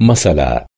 مثلا